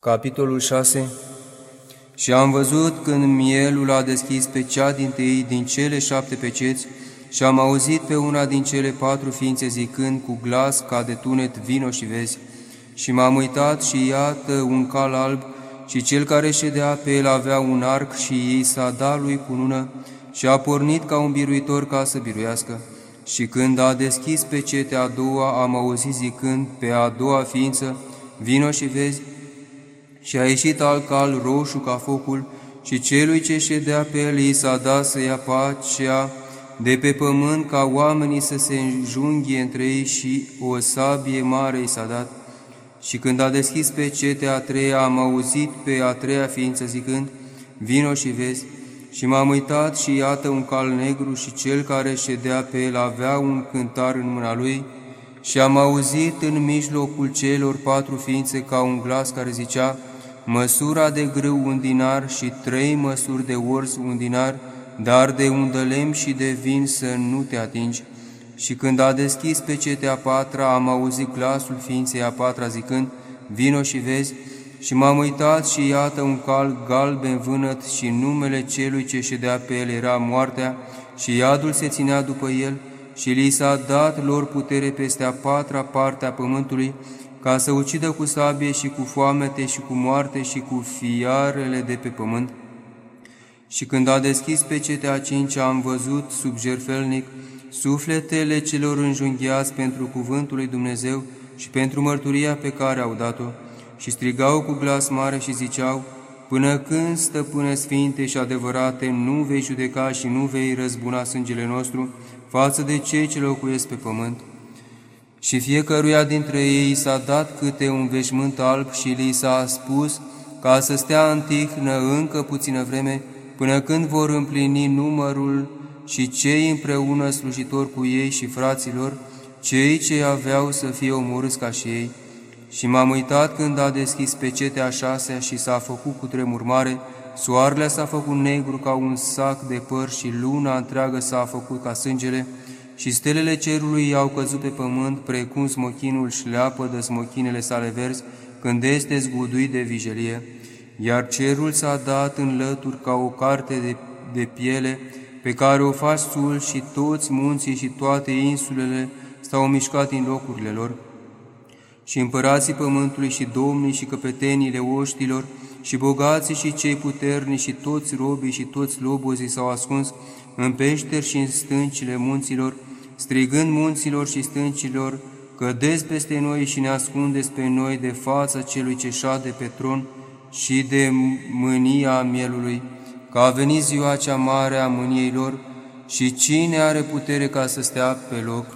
Capitolul 6 Și am văzut când mielul a deschis pe cea din tâi din cele șapte peceți și am auzit pe una din cele patru ființe zicând cu glas ca de tunet vino și vezi. Și m-am uitat și iată un cal alb și cel care ședea pe el avea un arc și ei s-a dat lui cu lună și a pornit ca un biruitor ca să biruiască. Și când a deschis pe cetea a doua, am auzit zicând pe a doua ființă, vino și vezi, și a ieșit al cal roșu ca focul, și celui ce ședea pe el i s-a dat să ia pacea de pe pământ ca oamenii să se înjunghie între ei și o sabie mare i s-a dat. Și când a deschis pe cetea a treia, am auzit pe a treia ființă zicând, Vino și vezi, și m-am uitat și iată un cal negru și cel care ședea pe el avea un cântar în mâna lui și am auzit în mijlocul celor patru ființe ca un glas care zicea, măsura de grâu un dinar și trei măsuri de ors un dinar, dar de un lemn și de vin să nu te atingi. Și când a deschis pe cetea patra, am auzit glasul ființei a patra zicând, Vino și vezi, și m-am uitat și iată un cal galben vânăt și numele celui ce ședea pe el era moartea și iadul se ținea după el și li s-a dat lor putere peste a patra parte a pământului ca să ucidă cu sabie și cu foamete și cu moarte și cu fiarele de pe pământ. Și când a deschis pe cetea a cincea, am văzut sub jerfelnic sufletele celor înjunghiați pentru cuvântul lui Dumnezeu și pentru mărturia pe care au dat-o, și strigau cu glas mare și ziceau, Până când, stăpâne sfinte și adevărate, nu vei judeca și nu vei răzbuna sângele nostru față de cei ce locuiesc pe pământ? Și fiecăruia dintre ei s-a dat câte un veșmânt alb și li s-a spus ca să stea în tihnă încă puțină vreme, până când vor împlini numărul și cei împreună slujitori cu ei și fraților, cei ce aveau să fie omorâți ca și ei. Și m-am uitat când a deschis pe cetea șasea și s-a făcut cu tremur mare, soarele s-a făcut negru ca un sac de păr și luna întreagă s-a făcut ca sângele, și stelele cerului i-au căzut pe pământ, precum smochinul șleapă de smochinele sale verzi, când este zguduit de vijelie, iar cerul s-a dat în lături ca o carte de, de piele, pe care o faci sul și toți munții și toate insulele s-au mișcat în locurile lor. Și împărații pământului și domnii și căpetenile oștilor și bogații și cei puterni și toți robii și toți lobozii s-au ascuns în peșteri și în stâncile munților, strigând munților și stâncilor, cădeți peste noi și ne ascundeți pe noi de fața celui ce șade pe tron și de mânia mielului, că a venit ziua cea mare a mâniei lor și cine are putere ca să stea pe loc.